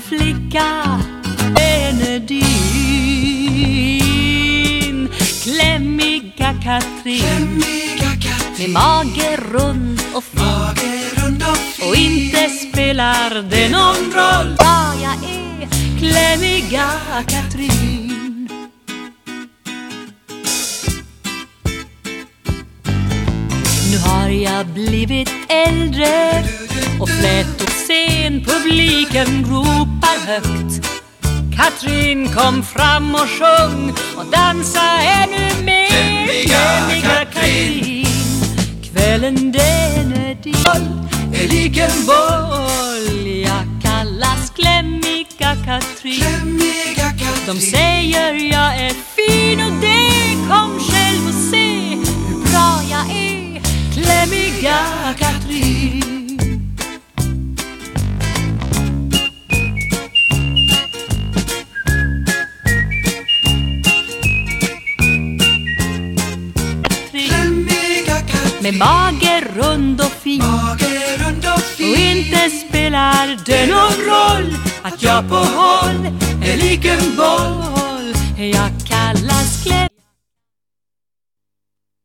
flicka. Benedin Klämmiga Katrin. Klämmiga Med Katrin, mage rund och fin. Och. Och inte spelar det någon roll vad jag är. Klämmiga Katrin. Nu har jag blivit äldre och flät och sen publiken ropar högt. Katrin kom fram och sjung och dansa ännu mer. Klämmiga Katrin. Kvällen den är din. Är lik en boll. Jag kallas Klämmiga Katrin. Klämmiga Katrin, De säger jag är fin Med mage rund och fin mage rund och Och fin. inte spelar det någon roll Att jag på håll är lik en boll Jag kallas Klämmiga